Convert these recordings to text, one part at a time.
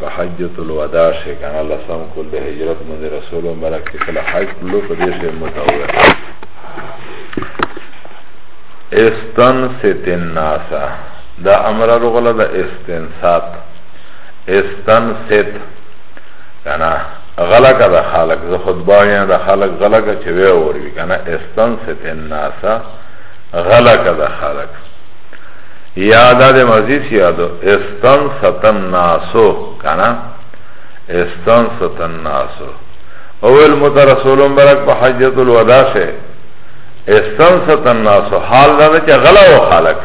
په حجت الوداع شي کنه لسم کول د هجرت مند رسول مبارک کله حج کولو په دې شی متوه استنست الناس دا امر لغله د استنسات استنست کنه غلق د خلق زه خطبه یا د خلق غلق چې وی اور وی کنه استنست الناس غلق د خلق یا دا ده مرضی سیادو استن ستن ناسو کنا استن ستن ناسو اول مترسولم برک پا حجت الودا شه استن ستن ناسو حال دا ده چه غلا و خالک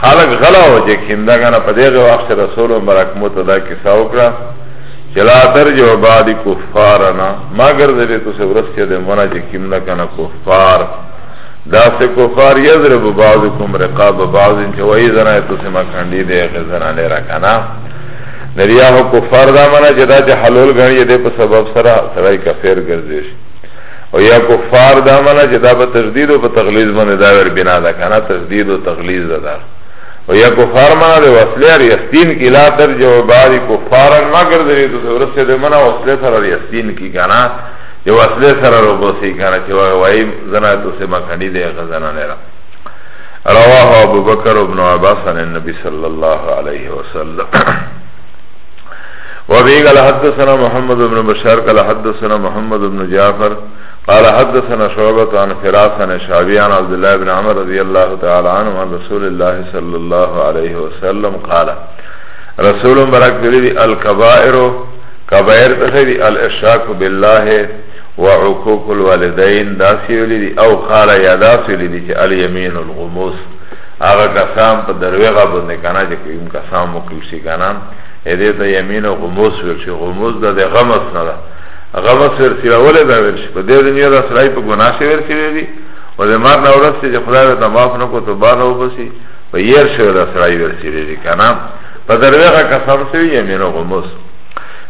خالک غلا و جه کنده کنا پا دیغ وقت رسولم برک متدا کسا اکرا چلا ترجو بعد کفارنا ما گرده لیتو سه ورسته ده منا جه کنده کنا کفار کفار داسې کفار یضرب بعضکم رقاب بعض چې وایي زنانه تاسو ما کاندي دی هغه زنانه را کنه د ریاه کفار دا منه چې دا چې حلول غني دی په سبب سره سړی کافر ګرځي شي او یا کفار دا منه چې دا په تجدید او په تغلیظ باندې دا ور بنا ده کنه تجدید او تغلیظ ده دا او یا کفار منه د وصله ریستین کی لا تر جو بعض کفارن مگر دې تو ورسه دې منه وصله سره ریستین کی کنه یو اصله سره روبوسی کنه چې وای زنا ته سه مکنی دی غزنا نه را رواه ابو بکر ابن عباس عن النبي صلى الله عليه وسلم وبه قال حدثنا محمد بن بشار قال حدثنا محمد بن جعفر قال حدثنا شعبة عن فراس عن شعبي عن عبد الله بن عمر رضي الله تعالى عنه عن رسول الله صلى الله عليه وسلم قال رسول برك دليل الكبائر کبائر تخی دی الاشراک بالله و عقوق الوالدین داسی ویلی دی او قال یا داسی ویلی دی چه الیمین الغموس آغا قسام پا درویغا بنده کنا چه کم قسام مکلشی کنا ایده تا یمین و غموس ویلشی غموس دا دی غمس ندا غمس ورسی راوله دا ویلشی پا دی دنیا دا سرائی پا گناشه ورسی ویلی و دی مار نورستی چه خدای تا معاف نکو تو بار رو بسی پا یر شو دا سرائی ورسی ویلی کنا پا درویغا قسام سوی یمین و غموس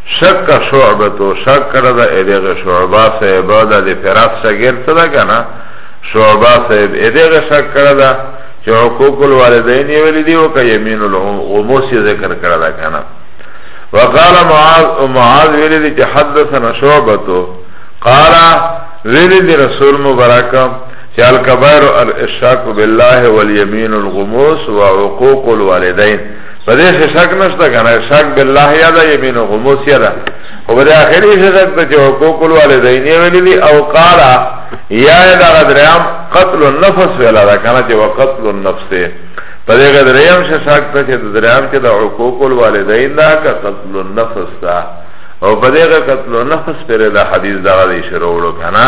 شک شعبه تو شک کرده ادغه شعبه صاحب دا دی فراس شگیر چده کنا شعبه صاحب ادغه شک کرده چه حقوق الوالدین یولی دی وکا یمین الغموس ذکر کرده کنا وقال معاذ معاذ ویلی دی چه حدثنا شعبه تو قال ویلی دی رسول مبرکم چه الكبائر الاشراك بالله واليمين الغموس وعقوق الوالدين په دې څه شک نشته کنه شک بالله یا دا یمین او خموس یا دا او په دې اخري څه شک ته چې حقوق الوالدین ویلي دي او قال یا دا غدرام قتل النفس ویلا دا کنه چې وقتل النفس په دې غدرام څه شک ته چې درام کې د حقوق الوالدین دا که قتل النفس دا او په دې قتل النفس پر دا حدیث دا غدي شروع وکړه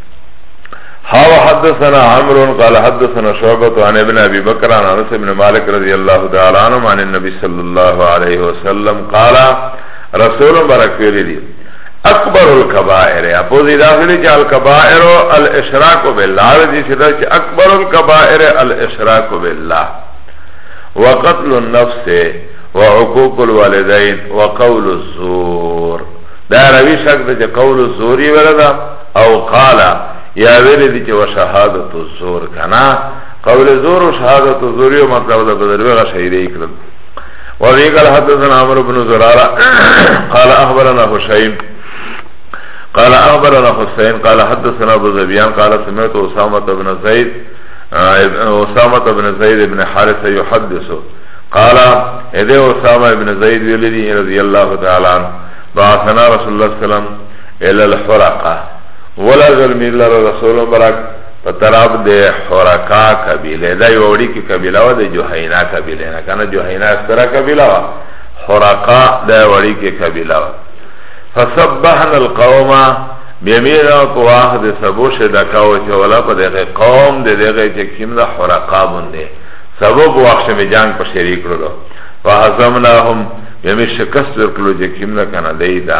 هاو حدثنا عمرو قال حدثنا شعبة عن ابن ابي بكر عن انس بن مالك رضي الله تعالى عنه عن النبي صلى الله عليه وسلم قال رسول مبارك ویلی اکبر الكبائر اپوزی داخلی چه الكبائر الاشراک بالله رضی شده چه اکبر الكبائر الاشراک بالله وقتل النفس وعقوق الوالدين وقول الزور دا روی شک ده چه قول الزوری ورده او قال یا ویلی دی چه و شهادت الزور کنا قول زور و شهادت الزور یو مطلب دا بدلوی غا شهیده اکرد و بی قال حدثنا عمر بن زرارا قال اخبرنا حسین قال اخبرنا حسین قال حدثنا ابو زبیان قال سمعت اسامه بن زید اسامه بن زید بن حارث يحدثه قال اذا اسامه بن زید ویلی رضی الله تعالی عنہ بعثنا رسول الله صلی الله علیه وسلم الی الحرقه ولازل میل رسول مبارک په طرف د حرقه قبیله دا یو وړي کې قبیله و د جوهینا قبیله نه کنه جوهینا ستره قبیله و حرقه دا وړي کې قبیله و فسبحنا القوم بیمیرا کو واخ د سبو شه دکاو چې ولا په دغه قوم د دغه چې کیم د حرقه باندې سبب واخ شه جنگ په شریک کړو فهزمناهم یمی شکست ورکلو جه کم نکنه دیده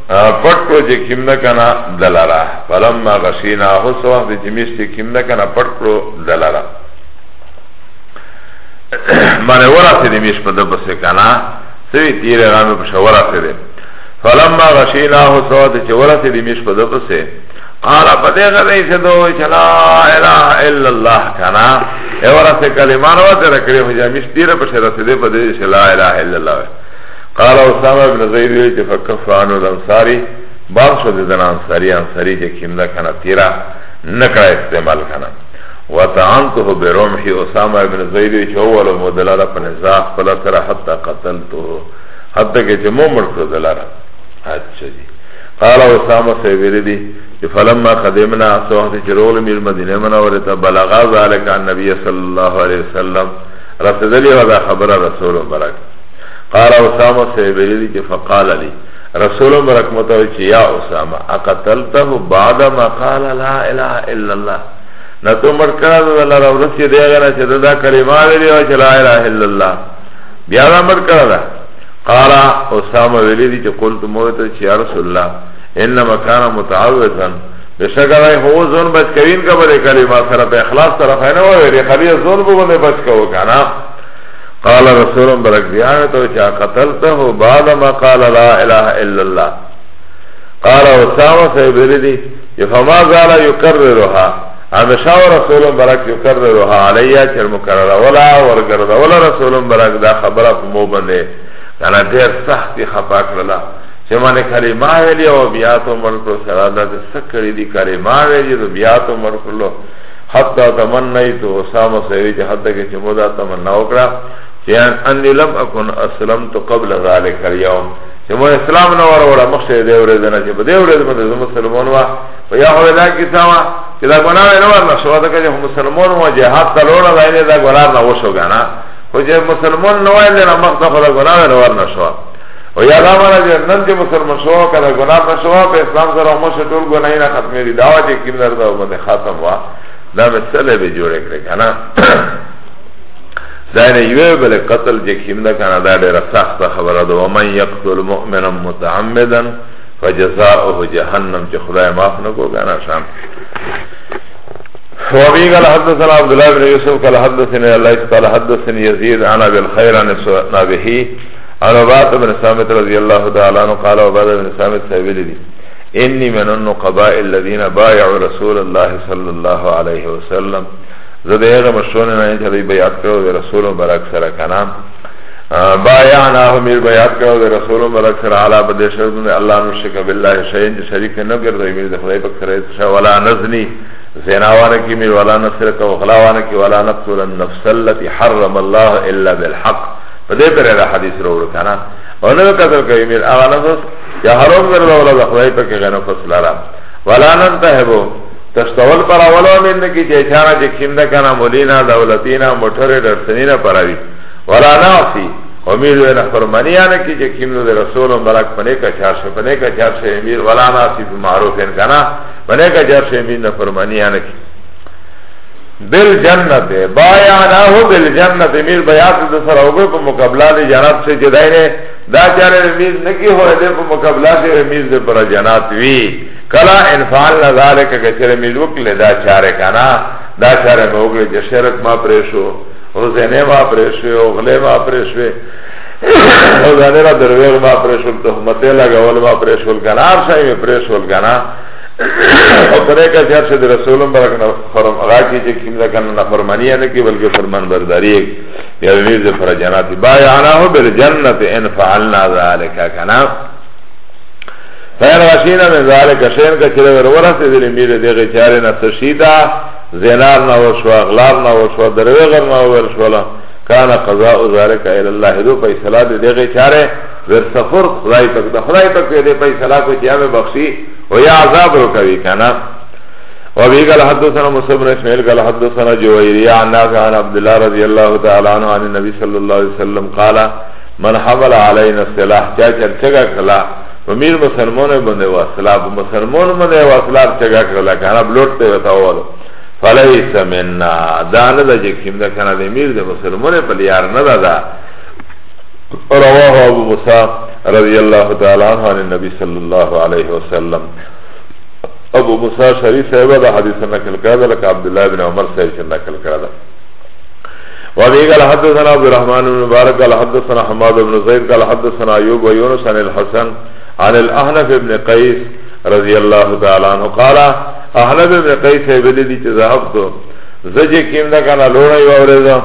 پټ کړو چې کیم نه کنه دلرا فلما غشینا هو سو وخت چې میش چې کیم نه کنه پټ کړو دلرا معنی وراسه دې میش په دبه سه کنه سوی تیر رانو په شورا سه دې فلما غشینا هو سو وخت چې وراسه دې میش په دبه سه قال پدې غلې چې دوی چې لا اله الا الله کنه اوراسه کلمه ورته کړې هو چې میش تیر په شراسه دې په دې چې لا اله الا الله قال اسامه ابن زید ویل چې فکف عنه الانصاری باب شو د دنا انصاری انصاری چې کیندا کنه تیرا نکړه استعمال کنه وطعنته برمح اسامه ابن زید ویل چې اول مدلاله په نزا خپل سره حتا قتلته حتی که چه مو مرکو دلارا اچھا جی قال اسامه سیویلی دی چه فلما قدمنا اصو وقتی چه رول میر مدینه منورتا بلغا ذالک عن نبی صلی اللہ علیہ وسلم رسدلی و دا خبر رسول برک قال اسامه صاحب ویلی چې فقال لي رسول مبارک متوي چې یا اسامه اقتلته بعد ما قال لا اله الا الله نه تو مر کړه د الله را ورسې دی غره چې دا کلمه ویلی او چې لا اله الا الله بیا دا مر کړه دا قال اسامه ویلی چې قلت موت چې یا رسول الله انما كان متعوذا بشکره هو زون بچ کوین کا بده کلمه سره په اخلاص طرف نه وایي خلیه زون بو باندې بچ کو کنه قال رسول برک بیان تو چا قتلته بعد ما قال لا اله الا الله قال اسامه صاحب لدی فما زال يكررها همیشه رسول برک يكررها علیا چر مکرر ولا ورګرد ولا رسول برک دا خبره مو باندې کنه ډیر سخت خفا کړلا چې باندې کلمه ویلی او بیا ته مرکو سره دا څه کړی دی کلمه ویلی بیا ته مرکو حتی تمنیت اسامه سوی چې حتی کې چې مودا تمنا وکړه چې ان لم اكن اسلمت قبل ذلك اليوم چې مو اسلام نه وروړه مخشه دی ورې دنه چې په دې ورې باندې زمو مسلمان وا په یا هو دا کې تا وا چې دا ګناه نه ورنه شو دا کې مسلمان وا جهاد ته لوړه دا نه دا ګناه نه وشو غنا خو چې مسلمان نه وای نه مخ ته خدا ګناه نه ورنه شو او یا دا مانا جه نن جه مسلمان شوا که دا گناه نشوا پا اسلام سر اموش طول گناهی نا ختمی دی داوا جه کم در دا بند خاتم وا دا مسئله بی جوڑه کرده کنا دا نه یو بل قتل جه کم دا کنا دا دیر سخت خبره دا ومن یقتل مؤمنا متعمدا فجزاؤه جهنم جه خدای معاف نکو کنا شان وابي قال حدثنا عبد الله بن يوسف قال حدثني الليث قال حدثني يزيد عن ابي الخير عن ابي عن عبادة بن سامت رضي الله تعالى عنه قال عبادة بن سامت سابل دي إني من النقباء الذين بايعوا رسول الله صلى الله عليه وسلم زد هغه مشونه نه چې دوی بیعت کړو د رسول مبارک سره کنه بایعنا هم بیعت کړو د رسول مبارک سره علا بد شرط الله نو شک بالله شین چې شریک نه ګرځي میر د خدای په سره څه ولا نزنی زناوانه کی میر ولا نسرک او غلاوانه کی ولا نقتل النفس التي حرم الله الا بالحق په دې پرې دا حدیث وروړو کنه او نو قتل کوي میر هغه نه اوس یا حرام ګرځا ولا د خدای په کې غنه فصل را ولا نن ته هبو تشتول پر اولو من کی چې چارا چې کیند کنه مولینا دولتینا موټر درسنینا پراوی ولا ناسی امیر و نه فرمانیا نه کی چې کیند د رسول مبارک پنه کا چار شه پنه کا چار شه امیر ولا ناسی معروف ان کنه پنه کا چار شه امیر نه فرمانیا نه کی بالجنت بایعناه بالجنت میر بیعت د سره وګړو په مقابله د جنت سره جدای نه دا چاره میر نکی هو د په مقابله د میر د پر جنت وی کلا انفعل ذالک کچره میر وکړه دا چاره کنا دا چاره مې وګړي چې شرک ما پرې شو او زنه ما پرې شو او غلې ما پرې شو او زنه را دروغ ما پرې شو تهمت لګول ما پرې شو کنار شای مې پرې شو کنار او پدې کا چې ارشد رسول الله برکت فرم هغه کې چې کیمدا کنه نه فرمانی نه کې بلکې فرمان برداری یا ویز فر جنات بایعناه بالجنت ان فعلنا ذلك کنا فیر واشینا من ذلك شین کا چې ورورسه دې میره دغه چاره نه تشیدا زنار نه وشو اغلار نه وشو دروغر نه ورشولا کان قضاء ذلك الى الله دو فیصله دغه چاره ور سفر خدای پاک د خدای پاک دې فیصله کو چې هغه بخشي و یا عذاب رو کوي کنه وابي قال حدثنا موسى بن اسماعيل قال حدثنا جويرية عن نافع عن عبد الله رضي الله تعالى عنه عن النبي صلى الله عليه وسلم قال من حمل علينا السلاح چا چرچگا کلا ومیر مسلمان بنده واسلا مسلمان بنده واسلا چرچگا کلا کانا بلوٹ تے وطاولو فلیس مننا دا ندا جکیم دا کانا دی میر دی مسلمان پلیار ندا دا رواه ابو موسیٰ رضی اللہ تعالی عنہ عن النبی صلی اللہ علیہ وسلم ابو موسیٰ شریف صاحب دا حدیث نقل کرده لکه عبداللہ بن عمر صاحب چه نقل کرده وابي قال حدثنا عبد الرحمن بن مبارك قال حدثنا حماد بن زيد قال حدثنا ايوب ويونس عن الحسن عن الاحنف بن قيس رضي الله تعالى عنه قال احنف بن قيس بن دي ذهبت زجه كيم ده كان لونا يورزا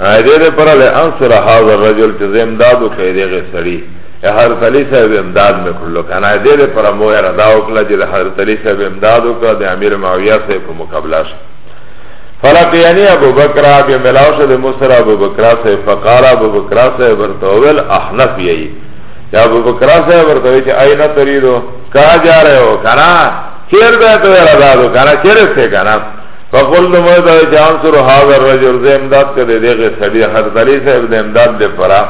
ایده ده پر علی انصر حاضر رجل چه زه امدادو که دیغه سری حضرت علی صاحب امداد میکلو کنه ایده ده پر مو اراداو کلا چه ده حضرت علی صاحب امدادو که ده امیر معاویه صاحب په مقابله شد فلقیانی ابو بکر آبی ملاو شد مصر ابو بکر صاحب فقار ابو بکر صاحب ارتوول احنف یهی یا ابو بکر صاحب ارتوی چه اینا تریدو کها جا رہے ہو کنا چیر بیتو ارادادو کنا چیر سے کنا فقلت مدعو چه انصر هذا الرجل ده امداد که ده دیغه سڑی حضرت علی صاحب ده امداد ده پرا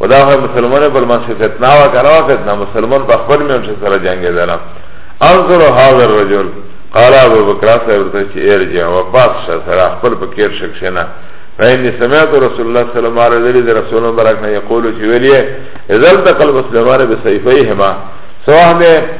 و ده خواه مسلمان پر منش فتنه و کنه و فتنه مسلمان پا خبر منش سر جنگه دارم انصر هذا الرجل قال ابو بکر صاحب ده چه ارجع و باس شا سر اخبر پکیر شکشنه فإني سمعت رسول الله صلى الله عليه وسلم رسول الله برکنا يقول چه ولیه اذا التقل مسلمان بسيفيهما سواء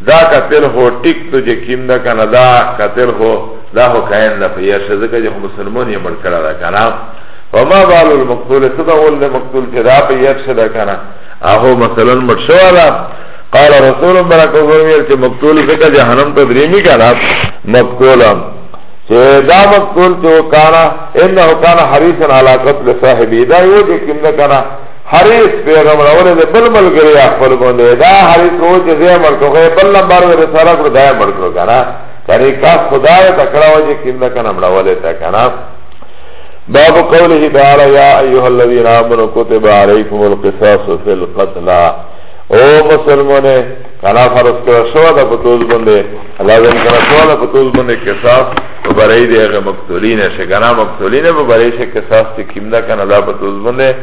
دا قتل خو ټیک تو جه کیم دا کنه دا قتل خو دا خو کائن دا فیار شه ذکر جه خو مسلمون یا ملکڑا دا کنه فما بالو المقتول صدا اول دا مقتول چه دا فیار شه دا کنه اهو مثلا مرشو دا قال رسول برک و فرمیر چه مقتول فکر جهنم تا دریمی کنه مقتولا چه دا مقتول چه و کانا انه کانا حریصا علا قتل صاحبی دا یو جه کیم دا کنه حریث پیغمبر اولی ده بل ملگری اخبر بنده دا حریث رو چه زی امر کرو خیلی بل نمبر و رساله کرو دا امر کرو کنا یعنی کاس خدا ده تکڑا وجه کم ده کنا مڑولی تا کنا باب قوله تعالی یا ایوها الذین آمنوا کتب علیکم القصاص فی القتلہ او مسلمانه کنا فرض کرا شوا دا پتوز بنده لازم کرا شوا دا پتوز بنده کساس و برای دیگه مقتولین شکنا مقتولین و برای شکساس تی کم دا کنا دا پتوز بنده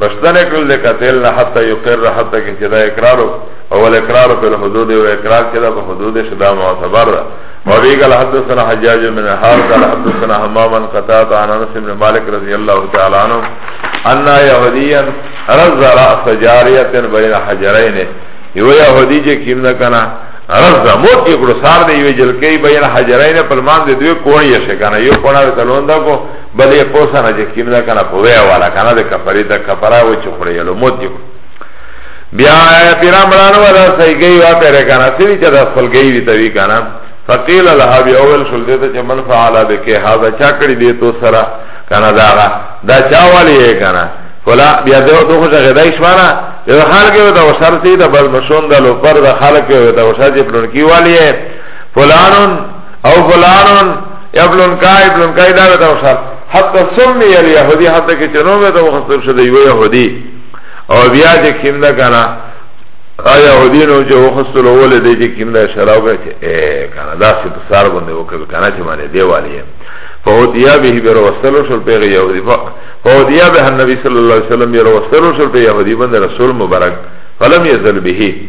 پشتنه کړل د قتل نه حتی یقر حتی کې چې دا اقرار او ول اقرار په حدود او اقرار کې دا په حدود شدا معتبر ده او وی قال حدثنا حجاج بن حال قال حدثنا حمام عن قتادة عن انس بن مالك رضي الله تعالى عنه ان يهوديا رز راس جاريه بين حجرين یو يهودي چې کیم نه کنه رز موت کې ګړو سار دی یو جلکې بین حجرین په مان دی دوی کوی شي کنه یو کونه تلوندا کو بل یې پوسه نه چې کیم ده کنه په وی والا کنه د کفری د کفرا و چې خړې یلو موت یو بیا پیرا مړانو ولا صحیح گئی وا پیره کنه سوي چې د خپل گئی وی توی کنه فقیل لها بیا اول شل دې ته چې من فعل به کې هاذا چا کړی دې تو سره کنه دا دا چا والی کنه فلا بیا دو دو خوش غدای شوانا یو خلق یو دا وشر سی دا بل مشون دا لو پر دا خلق یو دا وشر جی پلونکی والی فلانون او فلانون ابلون کا ابلون کا دا وتا وشار حتی سمی یل یهودی حتی که چنو می تا مخصر شده یو یهودی او بیا چه کم دا کنا یهودی نو چه وخصر اولی دی چه کم دا شراو که چه ای کنا دا سی بسار بنده وکر کنا چه مانی دیوالی هم فهوتیا به بیر وصلو شل پیغ یهودی فهوتیا به النبی صلی اللہ علیہ وسلم بیر وصلو شل پیغ یهودی بند رسول مبارک فلم یزل بهی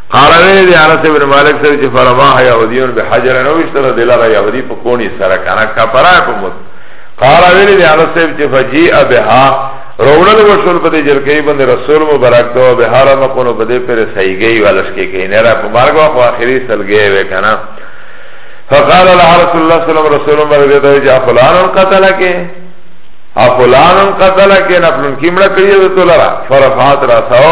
قال ویلی دی انس ابن مالک سره چې فرماه یهودیون به حجر نو وشتره دلاره یهودی په کونی سره کنه کفرا په مت قال ویلی دی انس ابن چې فجی ابها روړل وشول په دې جرکې باندې رسول مبارک ته به حرام کو نو په دې پر سیګي ولش کې کې نه را په مرګ او اخري سلګي وې کنه فقال الله رسول الله صلی الله علیه وسلم ورته ته جا فلان قتل کې ا فلان قتل کې نه فلان کیمړه کړی ته لرا فرفات راسو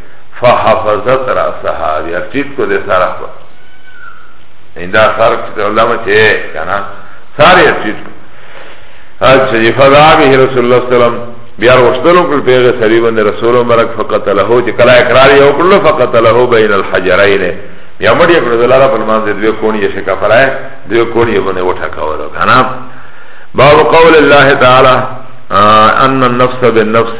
فحفظت رأسها بیا ټیټ کو دې سره خو دا سر چې علماء چې کنه ساري ټیټ کو اچھا جی فضا به رسول الله صلی الله علیه وسلم بیا ورشتلو کل پیغه سری باندې رسول مبارک فقط له چې کله اقرار یو کړو فقط له بین الحجرین یا مړی کړو دلاره په مان دې دوه کونی شي کفرای دوه کونی باندې وټه کاوه کنه باب قول الله تعالی ان النفس بالنفس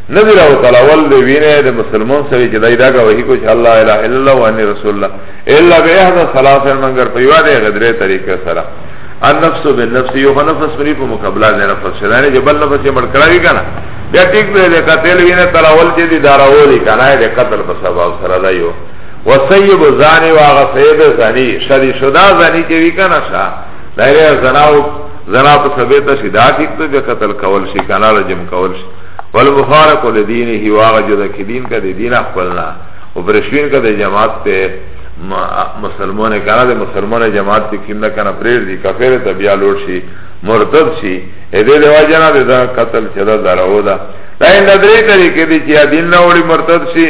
ندی راو تلاول دی وینه د مسلمان سره چې دای دا گواهی کو چې الله الا الا الله و انی رسول الله الا به احد ثلاث منګر په یو دی غدره طریقه سره ان نفس به نفس یو نفس مری په مقابله نه نفس شدانه جبل نفس یې مړ کړی کنه بیا ټیک به د قتل وینه تلاول چې دی داراولی کنه د قتل په سبب سره دا یو وسیب زانی واغ سیب زانی شدی شدا زانی چې وی کنه شا دایره زناو زنا په سبب ته شدا ټیک ته قتل کول شي کنه رجم کول شي والمفارق لدینه واغه جدا کی دین کا دی دین خپلنا او پرشوین کا دی جماعت ته مسلمانه کنه دی مسلمانه جماعت ته کیندا کنه پریر دی کافر ته بیا لوړ شي مرتد شي اې دې لواجنا دې دا قتل چدا درو دا دا ان درې طریقې دي چې دین نه وړي مرتد شي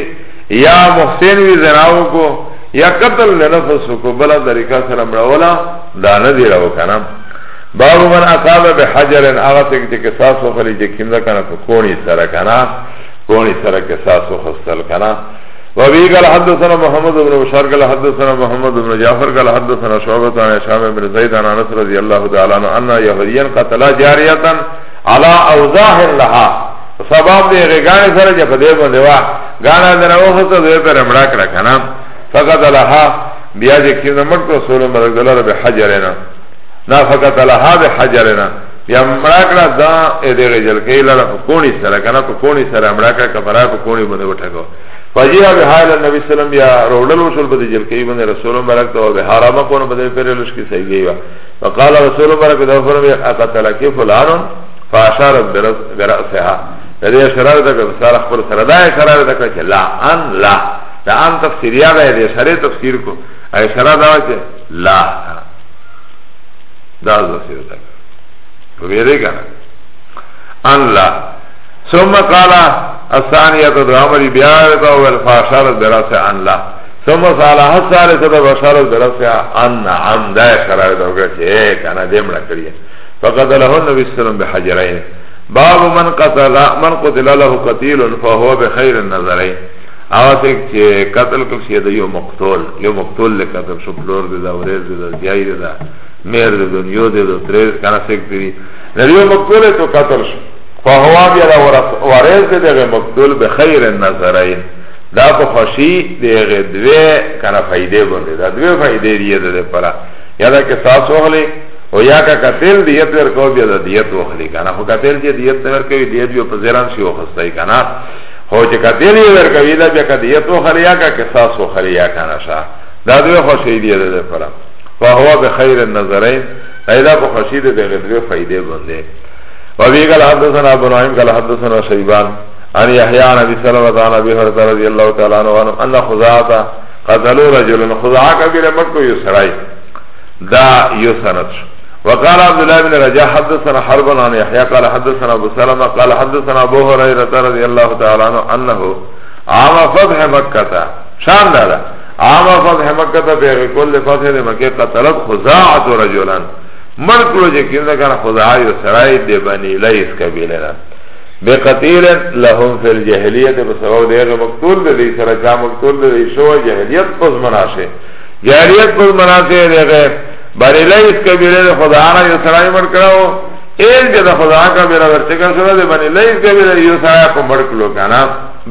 یا محسن وی زناو کو یا قتل لنفس کو بلا طریقہ سره مړولا دا نه دی راو کنه باب من اقابه به حجرن آغا سک چه کساس و خلی چه کم دکنا پا کونی سر کنا کونی سر کساس و خستل کنا و بی قال حدثنا محمد بن بشار قال حدثنا محمد بن جعفر قال حدثنا شعبت عن شام بن زید عن انس رضی اللہ تعالی عنہ انا یهودین قتلا جاریتا علا اوزاح لها سباب دی غیگانی سر جا پدی بنده وا گانا دنا وخصا دوی پر امڑا کرا کنا فقط لها بیا جکیم نمک رسول مدد دلار بحجرنا دا فقط لها به حجرنا بیا مړکړه دا دغه جلکې لاره په کونی سره کنه په کونی سره مړکړه کفاره په کونی باندې وټکو فجیع به حال نبی سلام بیا روړل وشول په جلکې باندې رسول مبارک ته او به حرام کو نه باندې پر لش کې صحیح گئی وا وقال رسول مبارک دا فرمای اقتل کی فلان فاشارت براسها د دې اشاره ده چې سره خپل سره دا اشاره ده چې لا ان لا دا ان تفسیریه ده دې سره تفسیر کو اشاره دا چې لا کنه دا زسی وتا کنه ویره کنه ان لا ثم قال الثانية دعمر بيارتا والفاشارت براسه ان لا ثم سالا حساله صدا بشارت براسه ان نعم دا قرار دا وکړه چې کنه دې مړه کړی فقد له النبي صلى الله عليه وسلم بحجرين باب من قتل من قتل له قتيل فهو بخير النظرين اوا سیک چه قتل کل شیه ده یو مقتول یو مقتول لی قتل شو پلور ده ده وریز ده ده زیای ده ده میر ده ده نیو ده ده تریز کانا سیک ده ده ده یو مقتول تو قتل شو فهوا بیا ده وریز ده ده مقتول بخیر النظرین دا په خوشی دیغه دوی کنه فائدې باندې دا دوی فائدې دی د لپاره یا دا کې ساس وغلی او یا کا قتل دیت ور کو بیا د دیت وغلی کنه خو قتل چې دیت ور کوي دیت یو په زیران شي وخستای کنه خو چې کتل یې ورکوي دا بیا که دیت وخري یا که قصاص وخري یا که نه شه دا دوی خوښۍ دي د لپاره فهو بخیر النظرین ایدا په خوښۍ د دغه دوی فائدې باندې وبه قال حدثنا ابو نعيم قال حدثنا شيبان عن يحيى عن ابي سلمة عن ابي هريره رضي الله تعالى عنه ان خزاعه قتلوا رجلا خزاعه كبيره مكه يسرائيل دا یو سند شو وقال عبد الله بن رجاء حدثنا حرب عن يحيى قال حدثنا ابو سلمة قال حدثنا ابو هريره رضي الله تعالى عنه انه عام فتح مكه شان دارا عام فتح مکه ته به کول فتح د مکه ته طلب خزاعه رجلان مر کلو جه کینده کنا خزاعه یو سرائی دی بنی لیس کبیله را بقتیل لهم فی الجهلیت بسبب دیغ مقتول دی سرچا مقتول دی شو جهلیت پس مناشه جاریت پر منافع دی غیر بریلی اس کبیره دی خدا آنا یو سرائی مر کراو ایل که دا خدا آقا بیرا ورچکا شده دی بنی لیس کبیره یو سرائی اقا مر کلو کانا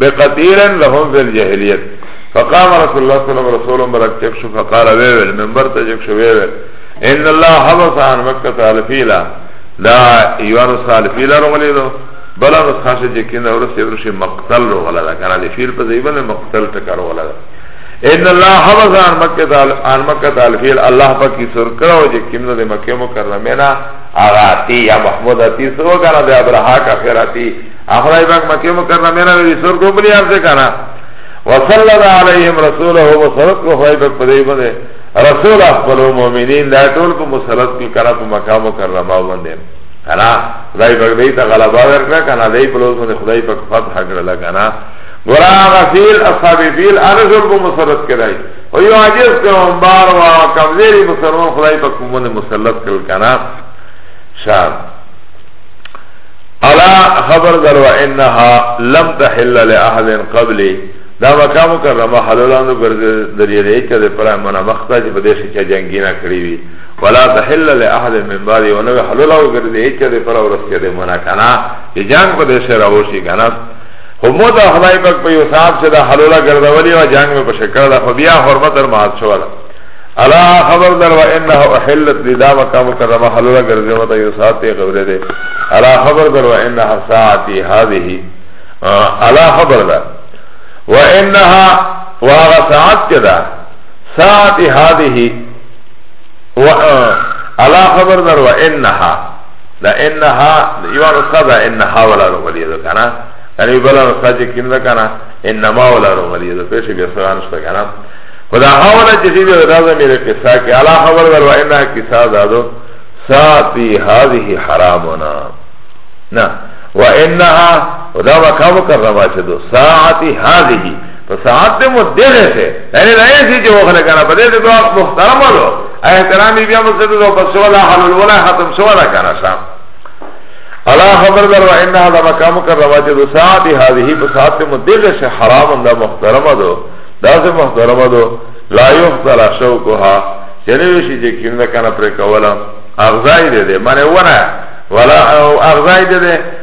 بقتیرا لهم فی الجاہلیت فقام رسول اللہ صلی اللہ علیہ وسلم برک چک شو فقال ویویل منبر تا چک شو ویویل ان اللہ حبس عن مکہ تالفیلا دا ایوانو سالفیلا رو غلی دو بلا نسخه چې کینه ورسې ورشي مقتل روغله ده کنه د فیل په ځای باندې مقتل ټکر ولا ده ان الله حفظ عن مکه تعال عن مکه تعال فیل الله پاک کی سر کراو جے کیمنا دے مکه مکرمه نا اغاتی یا محمود اتی سو کنا دے ابرها کا خیراتی اخرای پاک مکه مکرمه نا وی سر کو بلی ار سے کنا وصلنا علیہم رسوله وصلت کو خدای پاک پدی بندے رسول اخبر مومنین دا ټول په مسلط کی کرا په مکه مکرمه باندې کنا خدای پاک دې ته غلبا ورکړه کنا دې په لوز باندې خدای پاک فتح کړل کنا ورا آغا فیل اصحاب فیل آنه جلب مسلط کرائی و یو عجیز پیغمبار و کمزیری مسلمان خدای پاک ممن مسلط کرل کنا شام الا خبر در و انها لم تحل لأحد قبلی دا مکه مکرمه حلالانو ګرځي د لري چې د پرای منه مخته چې بده شي چې جنگي نه کړی وي ولا تحل لاحد من بعد ونه حلالو ګرځي چې د پر ورسې د منه کنه چې جنگ بده شي راوشي کنه خو مو دا خدای پاک په یو صاحب چې دا حلوله ګرځولې وه جنګ مې پسې کړی ده خو بیا حرمت در مات شوه ده الا خبر در و انه احلت دی دا مکه مکرمه حلوله ګرځې مته یو ساعت یې غوړې ده الا خبر در و انها ساعتي هذه الا خبر در و انها واغه ساعت کې ده ساعتي هذه و الا خبر در و انها دا انها یو نسخه دا انها ولا رغلی ده کنه یعنی بل نسخه چې کینده کنه انما ولا رغلی ده پېښه بیا سره نشته کنه خدا حواله چې دی دا زميره قصه کې علا خبر ور وینا قصه دادو ساتی هذه حرامنا نه وانها ودا وکاو کروا چې دو ساعتی هذه په ساعت دې مو دغه څه یعنی دا یې چې وغله کنه په دې ته دوه محترم ورو احترام بیا مو څه ته په سوال حل ولا ختم سوال کنه سم الا خبر در و ان هذا مقام کا رواج دو ساعت هذه په ساعت مو دغه څه حرام انده محترم دو دا څه محترم دو لا یحترا شوکها چنه شي چې کینه کنه پر کولا اغزای دې دې معنی ونه ولا اغزای دې دې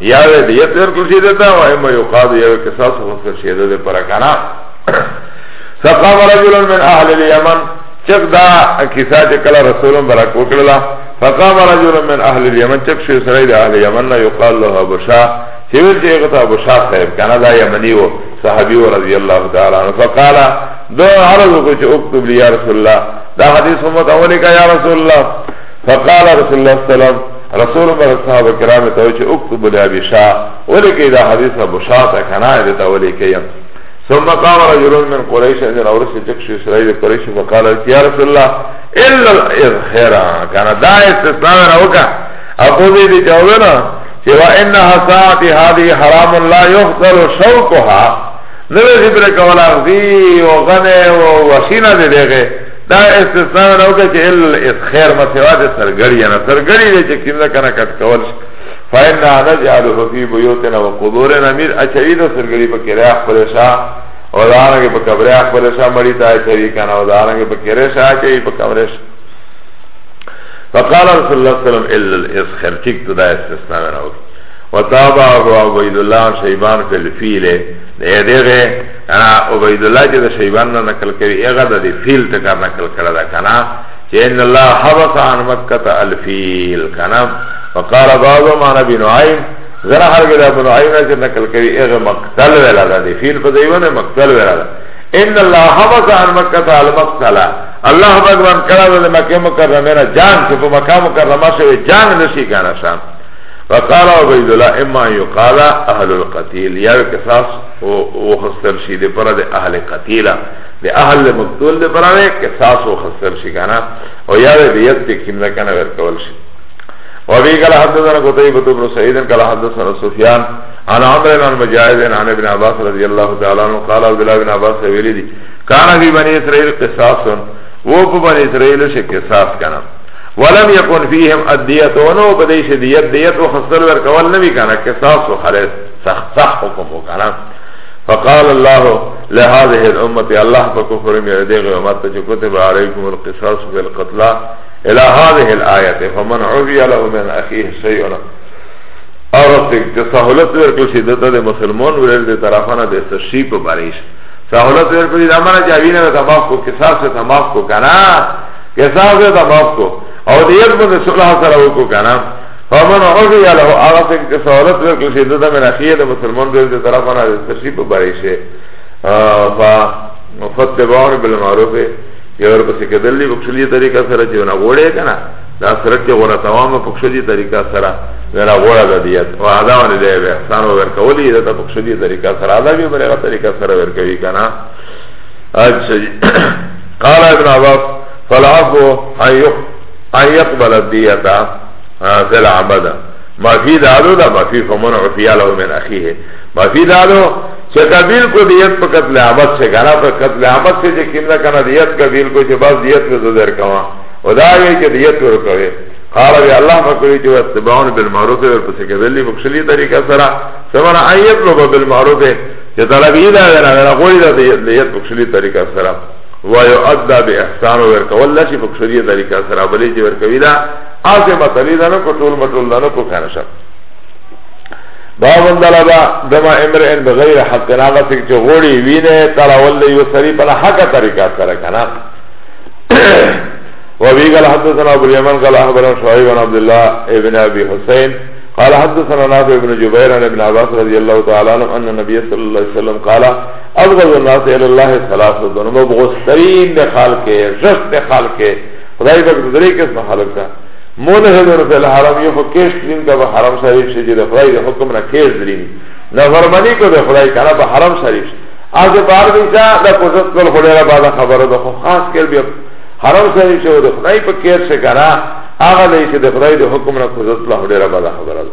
یاوه دی یت ور کل شیده تا وای ما یقاد یاوه کساس خود کل شیده دی پر کنا سقام رجل من اهل الیمن چک دا کسا چه کلا رسول برک وکللا فقام رجل من اهل الیمن چک شو سرائی دی اهل الیمن نا یقال له ابو شا چویل چه اغتا ابو شا صاحب کنا دا یمنی و صحابی و رضی اللہ تعالی عنہ فقالا دو عرض کو چه اکتب لی یا رسول اللہ دا حدیث امت اولی کا یا رسول اللہ فقال رسول الله صلی الله علیه وسلم رسول الله صحابه کرام ته چې اكتب لابي شا ولکه دا حدیث ابو شا ته کنه دې ته ولکه ثم قام رجل من قريش اجر اورس تكش اسرائيل قريش فقال يا رسول الله الا الخير كان دا استثناء راوكا اقول دي جاوبنا سوى ان حساعت هذه حرام لا يخضر شوقها نوزي برك ولا غذي وغني ووسينا دي دي دا استثناء نه وکړه چې الا الاسخير ما سوا د سرګړی نه سرګړی دی چې کینه کنه کټ کول شي فإن نجعله في بيوتنا وقبورنا مير اچوي د سرګړی په کې راخ پر شاه او دا هغه په قبر راخ پر شاه مړی ته اچوي کنه او دا هغه په کې راخ اچوي په قبر شاه فقال رسول الله صلى الله عليه وسلم الا الاسخر ٹھیک تو دا استثناء نه وکړه وتابعه عبيد الله شيبان في الفيل دغه عبید الله چې د شیبان نه نقل کوي هغه د فیل ټکر نقل کړه دا کنه چې ان الله حبس عن مکه الفیل کنه وقال بعض ما نبی نعیم زرا هرګه د ابو نعیم چې نقل کوي هغه مقتل ویلا دا دی فیل په دیونه مقتل ویلا دا ان الله حبس عن مکه المقتل الله بغوان کړه د مکه مکرمه نه جان چې په مکه مکرمه شوی جان نشي کنه شان وقال عبید الله اما یقال اهل القتیل یا قصاص او خستل شي د پر د اهل قتیلا د اهل مقتول د پر نه قصاص او خستل شي کنه او یا به بیت کې کیمره کنه ورکول شي او بي قال حدثنا قتيبة بن سعيد قال حدثنا سفيان عن عمرو عن مجاهد عن ابن عباس رضي الله تعالى عنه قال عبد الله بن عباس ویلی دی کان فی بنی اسرائیل قصاص و په بنی اسرائیل شي قصاص کنه ولم يكن فيهم الديت ونو بديش ديت ديت وخسر ورکول نبی کنه قصاص و خلاص سخت سخت حکم وکانا فقال الله لهذه الامه الله فكفر من يدغ امت كتب عليكم القصاص في القتل الى هذه الايه فمن عفي له من اخيه شيء عورت ته سہولت ورکړي چې دته د مسلمان ورل د طرفانه د سشي په بارش سہولت ورکړي دا معنی چې اوینه ته معاف کو قصاص ته معاف کو کنه قصاص ته معاف کو او د یو بند صلح سره وکړه کنه فمن عفی له هغه څوک چې سہولت ورکړل شي دته من اخیه د مسلمان دوی د طرفه نه د تشریف په باره شي ف مفتبعون بالمعروف یو ور پسې کېدل دي بخښلي طریقه سره چې نه غوړې کنه دا سره چې غوړه تمام بخښلي طریقه سره نه غوړه د دیت او ادا ولې دی به احسان ور کولې دا بخښلي طریقه سره ادا به بلغه طریقه سره ور کوي کنه اج قال ابن عباس فالعفو حيق ان يقبل الديتا في العمد ما في دادو دا ما في فمن عفي له من اخيه ما في دادو چه قبیل کو دیت پا قتل عمد چه کنا پا قتل عمد چه چه کم نکنا دیت قبیل کو چه باز دیت پا زدر کوا و دا آگئی چه دیت پا رکوه قال بی اللہ فکری چه اتباعون بالمعروف ور پسی کبیلی بکشلی طریقہ سرا سمنا ان یطلب بالمعروف چه طلبی دا دینا غوری دا دیت بکشلی طریقہ سرا ويؤدى باحسان ورکول لشي په شریعه طریقه سره بلې چې ورکوي دا اځه مطلب دا نه په ټول مټول نه په خانه شپ باون دلبا دما امر ان بغیر حق ناغه سک چې غوړي وینه تراول دی وسری په حق طریقه سره کنه وابي قال حدثنا ابو اليمن قال اخبرنا شعيب بن عبد الله ابن ابي حسين قال حدثنا نافع بن جبير عن ابن عباس رضي الله تعالى عنه ان النبي صلى الله عليه وسلم قال ابغض الناس الى الله ثلاثه مبغض ترین ده خلق جس ده خلق خدای پاک درې قسم خلق ده ملحد فی الحرم یو کیش دین کا به حرم شریف شي د خدای د حکم نه کیش درین نه فرمانی کو د خدای کنه به حرم شریف از بار دی چا د کوزت کول خدای را بعد خبره ده خاص کړ بیا حرم شریف شو د خدای په کیش څخه هغه دی چې د خدای د حکم نه کوزت له خدای را بعد خبره ده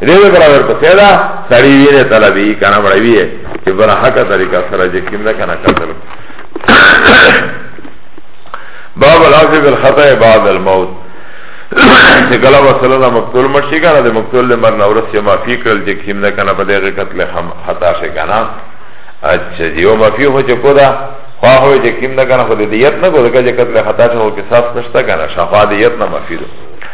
دیده برابر پسی دا سری وینه طلبی کانا مرویه چه برا حقا طریقه سرا جکیم دا کانا قتل باب العفو بالخطا بعد الموت چه کلا وصلا دا مقتول مرشی کانا دا مقتول لمر نورس یا مافی کرل جکیم دا کانا پا دیغی قتل خطا شی کانا اچھا جی و مافی ہو چه کودا خواه ہوئی جکیم دا کانا خود دیت نگو دا که جه قتل خطا شی ہو کساس نشتا کانا شفا دیت نا مافی دو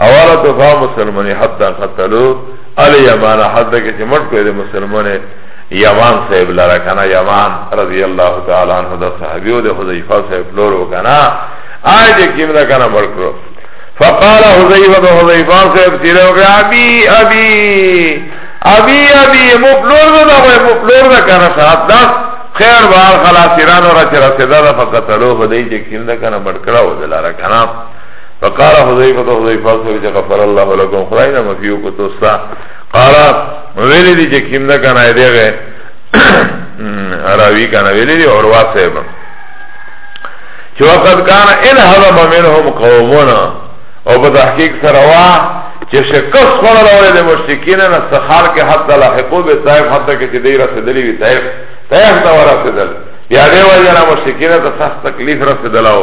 اولا دفاع مسلمانی حتی قتلو علی یمانا حتی که چه مٹ کوئی ده مسلمانی یمان صاحب لرا کنا یمان رضی اللہ تعالی عنہ ده صحبیو ده حضیفہ صاحب لورو کنا آئی ده کم ده کنا مٹ کرو فقال حضیفہ ده حضیفہ صاحب تیرے وقت ابی ابی ابی ابی مپلور ده ده خوی مپلور ده کنا صاحب ده خیر بار خلاصیران را چه رسیده ده فقتلو حضیفہ ده کم ده کنا مٹ کرو ده لرا کنا فقال حذیفه تو حذیفه سره چې غفر الله لكم خدای نه مفیو کو تو سا قال ویل دي چې کیم نه کنه دیغه راوی کنه ویل دي اور واسب چې وقت کان ان هذا منهم قومنا او په تحقیق سره وا چې شکست خوړل ولې د مشرکین نه سخار کې حتی لاحقو به طائف حتی کې دې رسېدلې وي طائف طائف ته ورسېدل یا دې وجه نه مشرکین ته سخت تکلیف رسېدلاو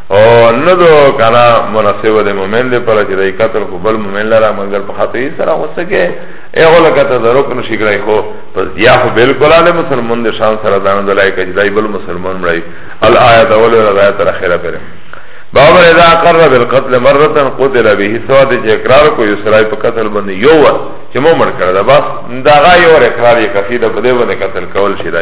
او نه دو کنا مناسب ده مومن ده پر چې دای قتل خو بل مومن لره مګر په خاطر سره اوسه کې ایغه لکه ته درو کنه شي کړای خو پس یا خو بالکل اله مسلمان ده شان سره دانه دلای کې دای بل مسلمان مړی الایات اول رضایت تر اخره پر باب اذا اقر بالقتل مره قتل به سواد چې اقرار کو یسرای په قتل باندې یو چې مو مړ کړه دا بس دا غا یو اقرار یې کفیده په دې باندې قتل کول شي دا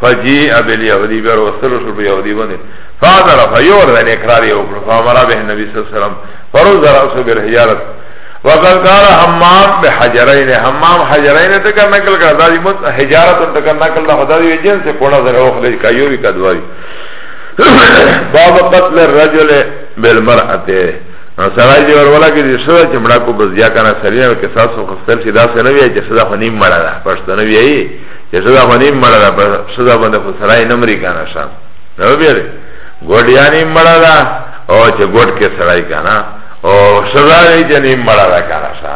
فجیع بالیهودی بیر وصل شو په یهودی باندې فاذر فیور ذل اقرار یو کړ فامر به نبی صلی الله علیه وسلم فروز راسو بالحجارت وقد قال حمام بحجرین حمام حجرین ته کنا کل کړه دای مت حجارت ته کنا کل دا خدای جن سے کونا زره او خلی کایو وی کدوای باب قتل الرجل بالمرأه سړی دی ورولا کې دې سره چې مړه کو بزیا کنه سړی او کې ساسو خپل چې دا سره وی چې سزا خنیم مړه ده پښتنه وی چه شده خو نیم مڑا دا پر شده بنده خو سرائی نمری کانا شا نو بیره گوڑ یا نیم مڑا دا او چه گوڑ که سرائی کانا او شده دی چه نیم مڑا دا کانا شا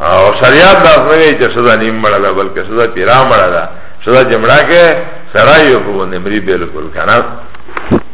او شریعت دا سنوی چه شده نیم مڑا دا بلکه شده پیرا مڑا دا شده جمڑا که سرائی و خو نمری بلکل کانا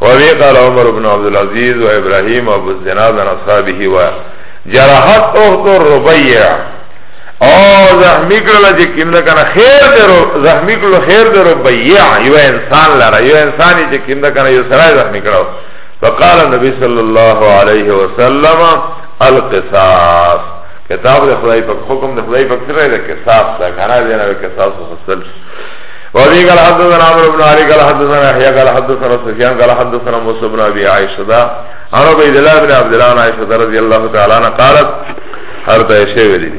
وابي قال عمر بن عبد العزيز وابراهيم ابو الزناد عن اصحابه و جراحت اخت الربيع او زخمی کړل چې کیمنه کنه خیر دې زخمی کړل خیر دې ربيع یو انسان لره یو انسان چې کیمنه کنه یو سره زخمی کړو فقال النبي صلى الله عليه وسلم القصاص کتاب د خدای په حکم د خدای په سره د قصاص دا کنه دې نه قصاص حاصل وابي قال حدثنا عمرو بن علي قال حدثنا يحيى قال حدثنا سفيان قال حدثنا موسى بن ابي عائشه عن عبيد الله بن عبد الله عن عائشه رضي الله تعالى عنها قالت حضرت عائشه ولي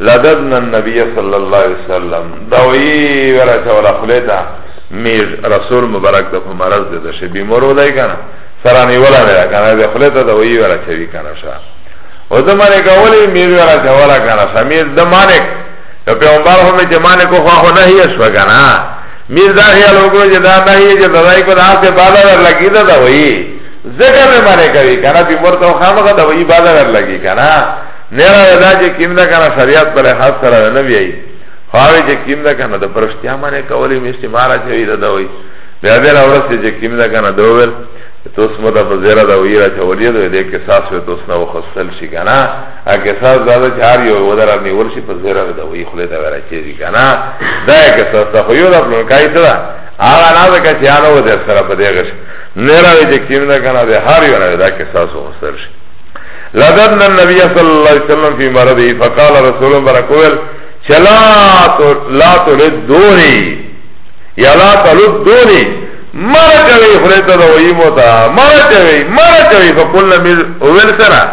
لددنا النبي صلى الله عليه وسلم دوي ورا چولا خليتا میر رسول مبارک د مرض ده شی بیمار ودای کنه سرانی ولا نه کنه د خلته د وی ورا چوي کنه شا و د مانه کولی میر ورا چولا کنه سمیر د مانه نو پیغمبر هم چې معنی کو خو نه هي شو کنه میر دا خیال وکړو چې دا نه هي چې دای کو دا څه بالا ور لګی دا دا وایي زګر نه معنی کوي کنه به مرته خامخه دا وایي بالا ور لګی کنه نه را دا چې کیم دا کنه شریعت پر خاص سره نه ویي خواوی چه کم ده کنه ده پرشتیا منه کولی میشتی مارا چه ویده ده وی بیا دیر اورسی چه کم ده کنه ده ویل تو اسمو ده پزیره ده ویره چه ولیه ده ده کساس وی تو اسنا وخستل شی کنه اګه ساز دا چې هر یو ودر نه ورشي په زیره ده وی خله دا ورا چې دي کنه دا کې ساز ته یو دا پلان کای ته هغه نه ده چې هغه ودر سره په دې غش نه راوي چې کیم دا کنه ده هر یو نه دا کې ساز وسر شي لدن النبي صلى الله عليه وسلم في مرضه فقال رسول الله بركول چلا تو لا تو دوني یا لا تو دوني مرا کوي خله ته وی موتا مرا کوي مرا کوي فقلنا مل اول سره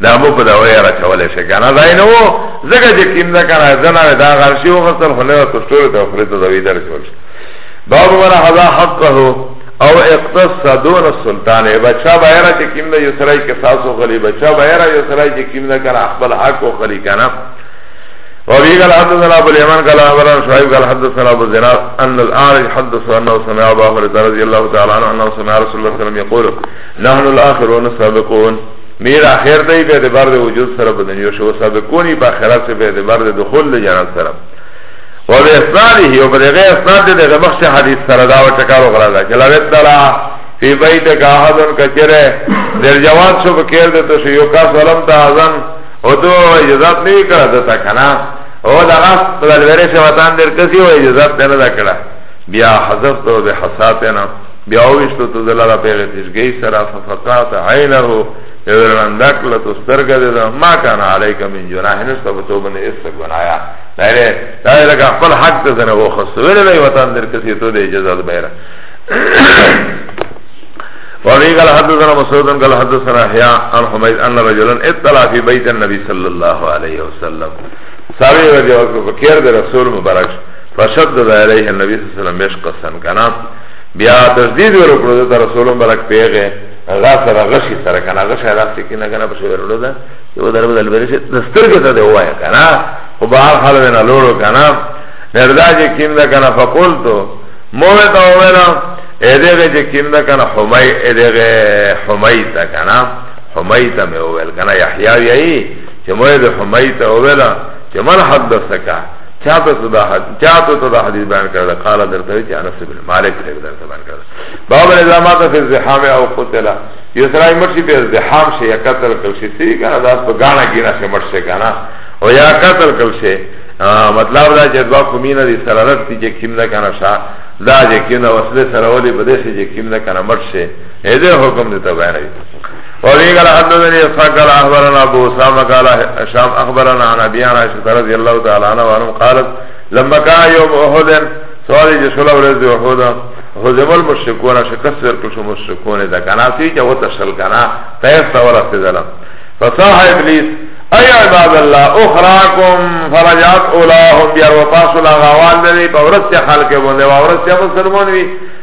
دا مو په دا وای را چولې شي کنه دا نه وو زګه چې کیم دا کنه زنا دا غرشي او خپل خله او تشتور ته خپل ته دوی در شول باب ورا حدا حقه او اقتص دون السلطان بچا بایرا چې کیم دا یو سړی کې ساسو غلی بچا بایرا یو سړی چې کیم دا کنه خپل حق او غلی کنه وابي قال حدثنا ابو اليمن قال اخبرنا شعيب قال حدثنا ابو زناد ان الاعرج حدث انه سمع ابا هريره رضي الله تعالى عنه انه سمع رسول الله صلى الله عليه وسلم يقول نحن الاخرون السابقون میر آخر ته په اعتبار د وجود سره په دنیا شو سابقونی په آخرت سره په اعتبار د دخول د جنت سره و به اسناده او په دغه اسناد د دغه مخشه حدیث سره دا ټکارو غلا چې لوي تعالی فی بیت کا احدن کچره در جواز شو بکیر ده تو شیو کا سلام تا ازن او تو اجازت نوی کرده تا کنا او دا غاست دلویره شوطان در کسی و اجازت نده کرده بیا حضرت و بحساتنا بیا وشتو تو دلارا پیغه تشگئی سرا ففقات عینهو ورنندک لتو سترگه ده ده ما کان علیک من جناح نشتا بتو بند اس گنایا دائره دائره که اقبل حق ده زنه و خستو ویلی لئی وطن در کسی تو ده اجازت بیره وفي قال حدثنا مسعود قال حدثنا احياء عن حميد ان رجلا اطلع في بيت النبي صلى الله عليه وسلم صحابي رضي الله عنه فكير رسول مبارك فشدد عليه النبي صلى الله عليه وسلم مشقصا كان بیا تجدید ورکړو د رسول مبارک پیغه غا سره غشي سره کنه غشي راځي کنه کنه په ورلو ده یو درو د البرش د سترګې ته دی وای کنه خو به هر حال نه لورو کنه نردا چې کیم ده کنه فقول تو مو ته وینا ادهغه چې کیم ده کنه حمای ادهغه حمای تا کنه حمای تا مې ویل کنه یحیی یی چې مو د حمای تا ویلا چې من حدثکا چا ته ته دا حدیث چا ته ته دا حدیث بیان کړل قال درته چې انس بن مالک دې درته بیان کړل باب الزامات فی الزحام او قتل یسرای مرشی په زحام شي یا قتل کل شي سی کنه دا په غاڼه ګینا شي مرشي کنه او یا قتل کل شي مطلب دا چې دوا کومینه دي سرارت دي چې کیم نه کنه شا دا چې کیم نه وسله سره ولي بده شي چې کیم نه کنه مرشي اې دې حکم دې ته بیان وابي قال حدثني اسحاق قال اخبرنا ابو اسامه قال هشام اخبرنا عن ابي عائشه رضي الله تعالى عنها وانه قالت لما كان يوم احد سوال جسول ورز احد هزم المشركون شکست ورکل شو مشرکون دا کنا سی چا وتا شل کنا تیس تورا سیدلا فصاح ابلیس ای عباد اللہ اخراکم فرجات اولاهم بیار وفاس اللہ غوال دلی پا ورس چا خلق بونده و ورس چا مسلمون وی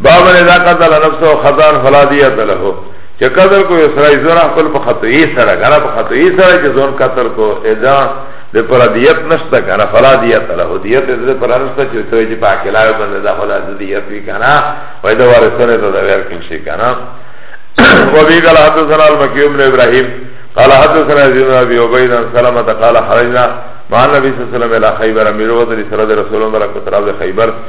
باب من اذا قتل نفسه خطا فلا دیت له چه قتل کو اسرائی زورا خپل په خطوئی سره کنه په خطوئی سره چه زون قتل کو اذا ده پر دیت نشتا کنه فلا دیت له دیت ده پر نشتا چه تو چه پا کلاوی بنده ده خدا ده دیت بی کنه وی ده وارسونه ده ده ورکن شی کنه وبی قال حدثنا المکی ابن ابراهیم قال حدثنا زیدن ابی عبید ان سلامت قال خرجنا مع النبي صلى الله عليه وسلم الى خيبر امير وزن سرد رسول الله رکتراب خيبر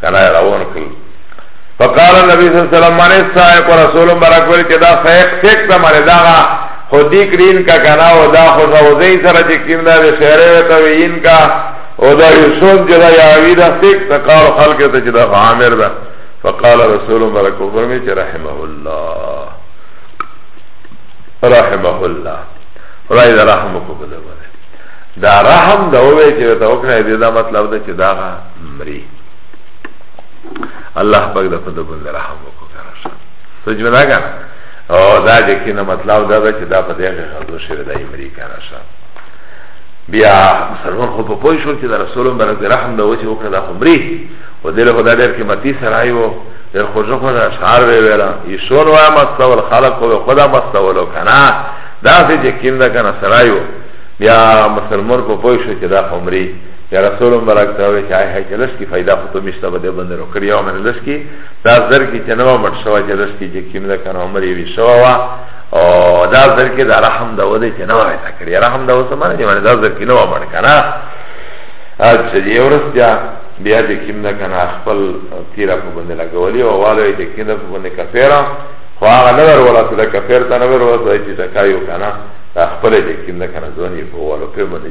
کنای روان کل فقال النبی صلی اللہ علیہ وسلم مانے سائق و رسول مبارک ویل چه دا سائق سیق تا مانے دا غا خودی کرین کا کنا و دا خوزا وزین سر چه کم دا دا شعره ویتا ویین کا و دا یسون چه دا یاوی دا سیق تا قال خلق تا چه دا عامر دا فقال رسول مبارک و فرمی چه رحمه اللہ رحمه اللہ خدای دا رحم کو بده دا رحم دا وی چه تا وکنه دا مطلب دا چه دا غا مري الله پاک د خود بند رحم وکړه کنه شو سوچ ودا کنه او دا چې کینه مطلب دا ده چې دا په دغه غزو شوی د امری کنه شو بیا مسلمان خو په پوه شو چې د رسول برک رحم د وجه وکړه د خبري او دله خدای ډېر کې متی سره یو ډېر خوشو خو اشعار وی ویلا ایشون وا مستول خلق خو خدا مستولو کنه دا چې کینه کنه سره یو بیا مسلمان په پوه شو چې دا خبري یا رسول مبارک ته وی چې آی هی جلس کی فائدہ خو ته مشته بده بند رو کړی او من لس کی دا زر کی چې نو مړ شو جلس کی چې کیم ده کنه عمر یې شو وا او دا زر کی دا رحم دا ودی چې نو وای تا کړی رحم دا وسه معنی معنی دا زر کی نو مړ کنه اچ دې ورستیا بیا چې کیم ده کنه خپل تیرا په باندې لګولې او والو یې کیم ده په باندې کفیرا خو هغه نه ور ولا ته کفیر ته نه ور ولا ته چې تکایو کنه خپل دې کیم ده کنه ځونی په والو په باندې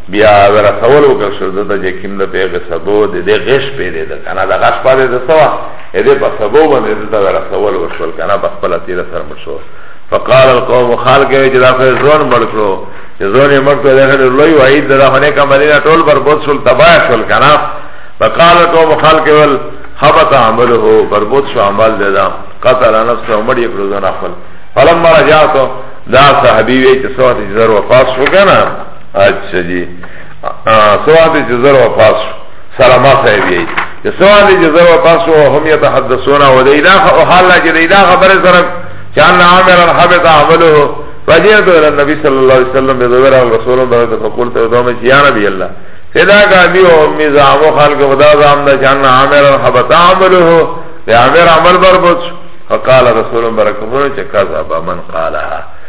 بیا به رسول وکړ شو دته چې کوم د پیغه سبو د دې غش پیدا ده کنه د غش پاتې ده سوا دې په سبو باندې دته رسول وشول کنه په خپل تیر سره مرشو فقال القوم خال کې چې دا خو ځون مړ کړو چې ځون یې مړ کړو دغه لوی وای د رحمنه کا مدینه ټول بربود شول تباہ شول کنه فقال القوم خال کې ول حبط عمله بربود شو عمل ده قتل نفسه مړ یې کړو ځنه خپل فلما رجعت دا صحابي وی چې سوات جزر وفات شو کنه اچھا جی سوال دی چې زر وفات شو سلامه صاحب یې چې سوال دی چې زر وفات شو او هم یتحدثون او دی دا او حال کې دی دا خبره سره چې ان عامر حبط عمله فجئت الى النبي صلى الله عليه وسلم بذبر رسول الله فقلت ادعو يا نبي الله فدا کا ابي امي زعم خلق خدا زعم دا جان عامر حبط عمله لعامر عمل بربط فقال رسول بركه چه كذب من قالها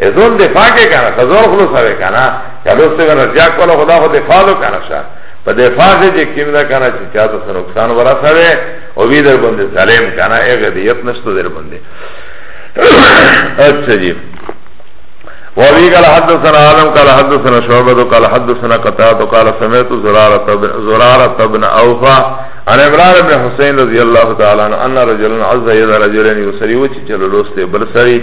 ازول دفاع که کنه خزور خلوص اوه کنه کلوس تیغه رجاع کولا خدا خو دفاع لو کنه شا پا دفاع که جه کم ده کنه چه چاہتا سن اکسان ورا سوه او بی در بنده سلیم کنه ایغ دیت نشتو در بنده اچھا جی وابي قال حدثنا عالم قال حدثنا شعبة قال حدثنا قتادة قال سمعت زرارة بن زرارة بن أوفى عن عمران بن حسين رضي الله تعالى عنه أن رجلا عز يد رجلا يسري وچ چلو لوسته برسري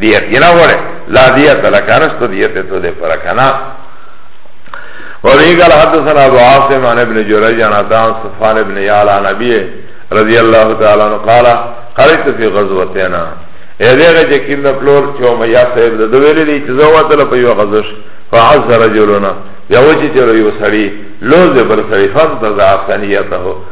دیت ینا وڑه لا دیت لکانست دیت تو دی پر کنا وبه قال حدثنا ابو عاصم عن ابن جريج عن عطاء صفان بن يعلى عن ابي رضي الله تعالى عنه قال قرأت في غزوتنا هذا جه كيم بلور چه اميا صاحب ده دويل دي چه زوات له پيو غزش فعز رجلنا يا وجه چه يو سړي لوز بر سړي فانتزع ثنيته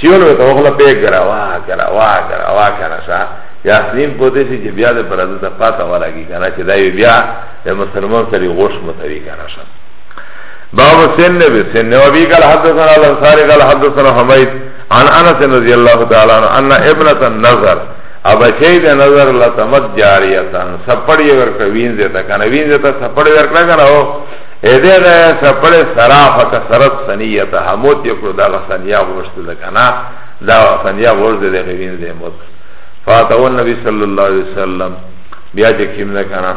سیون وی تو خلا پی گروا گروا گروا کنه سا یاسلیم پوتی سی چه بیا ده پرده تا پاتا والا کی کنه چه دایو بیا ده مسلمان سری غوش متوی کنه سا باب سن نبی سن نبی قال حدثنا الانصاری قال حدثنا حمید عن انس رضی اللہ تعالی عنہ ان ابنت النظر ابا شید نظر لطمت جاریتن سپڑی ورکا وینزیتا کنه وینزیتا سپڑی ورکا کنه ایده غی سپڑی صراف کسرت سنیتا حمود یکلو دا غی سنیا غوشت دا کنا دا سنیا غوشت دا غی وین دا مد فاتو النبی صلی اللہ علیہ وسلم بیا جکیم دا کنا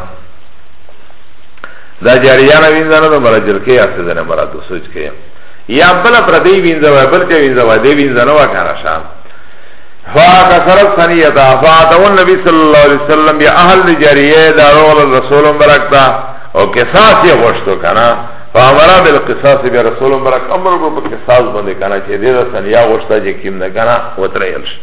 دا جاریان وین دا ندو مرا جلکی آسی دا نمرا دو سوچ کیا یا بلا پر دی وین دا بل چا وین دا دی وین دا نوا کنا شام فاکسرت سنیتا فاتو النبی صلی اللہ علیہ وسلم بیا احل جاریه دا رول رسولم برکتا او قصاص یې غوښتو کنه فامرا بالقصاص بیا رسول مبارک امر کو په قصاص باندې کنه چې دې د سنیا غوښته چې کیم نه کنه وترېل شي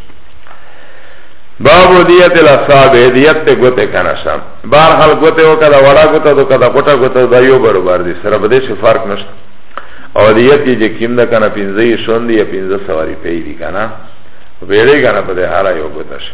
باب دیت الاصحاب دیت ته ګوته کنه شم بهر حال ګوته او کدا وړا ګوته دو کدا کوټه ګوته دا یو برابر دي سره بده شي فرق نشته او دیت یې کیم نه کنه پینځه شوند یا پینځه سواری پیری کنه ویلې کنه په دې حاله یو ګوته شي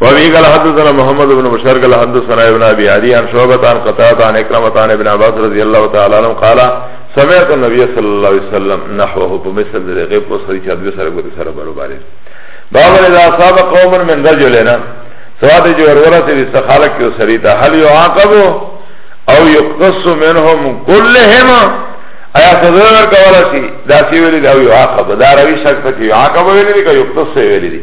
وابي قال حدثنا محمد بن بشار قال حدثنا ابن ابي عدي عن شعبة عن قتادة عن اكرمة عن ابن عباس رضي الله تعالى عنه قال سمعت النبي صلى الله عليه وسلم نحوه بمثل ذلك وصدي چا دوی سره ګوت سره برابر باب اذا صاب قوم من رجلنا سواد جو ورورا سے استخالہ کیو سری تا هل يعاقب او يقتص منهم كلهم ایا سزا کولا سی دا سی ویلی دا يعاقب دا روی شک پکې يعاقب ویلی دی که يقتص ویلی دی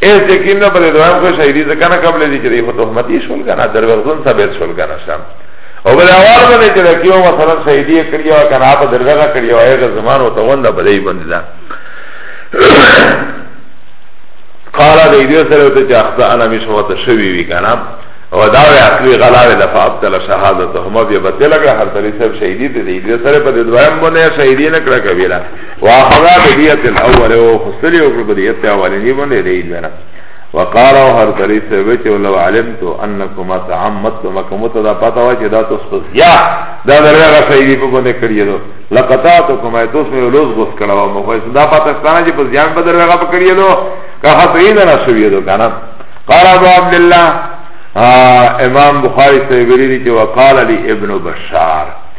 ایس یقین نه پر دوام کو شهیدی زکانه قبل دی چه خو تهمتی شول کنه در وغزون ثابت شول کنه شم او بل اول باندې چې راکیو مثلا شهیدی کړی او کنه اپ درغه کړی او هغه زمان او توند بدای باندې دا قال دې دې سره ته چې اخطا انا مشوت شوی وی کنه او دا وی اخلی غلاوی لفاب تل شهادت هم بیا بتلګه هر تلی سب شهیدی دې دې سره په دوام باندې شهیدی نه کړه کبیره واخذا بدیت الاول او خسلی او بدیت اولنی باندې دی لرا وقال او هر کلی سے وچ لو علمت انکما تعمدت مکمت دا پتا وا چې دا تاسو یا دا درغه سیدی په باندې کړی دو لقطات کومه تاسو مې لوز غوس کړو مو خو دا پتا ستانه چې په ځان بدر غا په کړی دو که خطرې نه شوې دو کنه قال ابو عبد الله امام بخاری سے ویلی چې وقال لي ابن بشار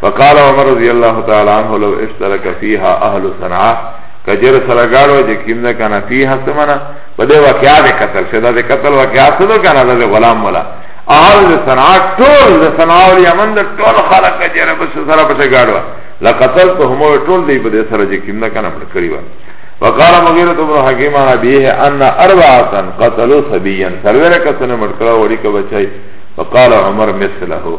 فقال عمر رضی اللہ تعالی عنہ لو اشترک فیها اهل صنعاء کجر سره گاڑو جه کم ده کنا فیها سمنا بده وقعا ده قتل شده ده قتل وقعا سدو کنا ده غلام مولا اهل ده صنعاء طول ده صنعاء و یمن ده طول خلق کجر بس سره پشه گاڑو لقتل تو همو طول ده بده سره جه کم ده کنا مرکری و وقال مغیرت ابن حکیم آنا بیه انا اربعتن قتلو سبیین سرویر کسن مرکلا وڑی که بچائی فقال عمر مثله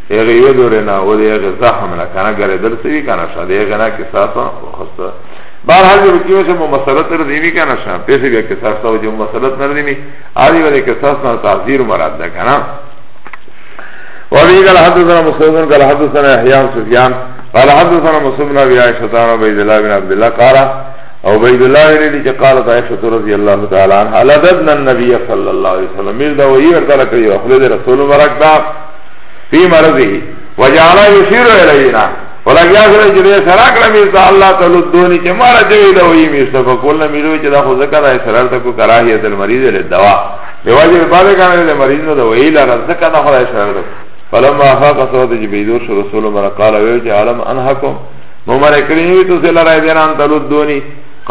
هغه یو دوره نه او دغه زخم نه کنه ګره دل سوي کنه شا دغه نه کې ساسو خوسته بار حال جو کیو سے مسلط تر دیمی کنه شا پیسې بیا کې ساسو جو مسلط تر دیمی عادی ولې کې ساسو تعذیر مراد ده کنه وابي قال حدثنا مسلم قال حدثنا يحيى سفيان قال حدثنا مسلم بن ابي عائشه عن عبيد الله بن عبد الله قال عبيد الله بن ابي قالت عائشه رضي الله تعالى عنها لددنا النبي صلى الله عليه وسلم ميل دا وير تعالی کوي خپل رسول مبارک دا فی مرضه وجعل یشیر الینا ولګیا سره چې دې سره کړم چې الله تعالی دونی چې مارا جوی دا وی می صف کول نه میلو چې دا خو زکه دا سره ته کو کراهیت المریض له دوا به واجب باندې کنه له مریض نو دا وی لا زکه دا خو سره ده فلما فاق صوت جبیدور شو رسول مر قال وی چې عالم انحکم مو مر کړی تو سره راځي دین ان تعالی دونی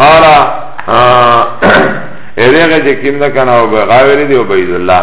قال اېغه چې کیم نه کنه او بغاوری دی عبید الله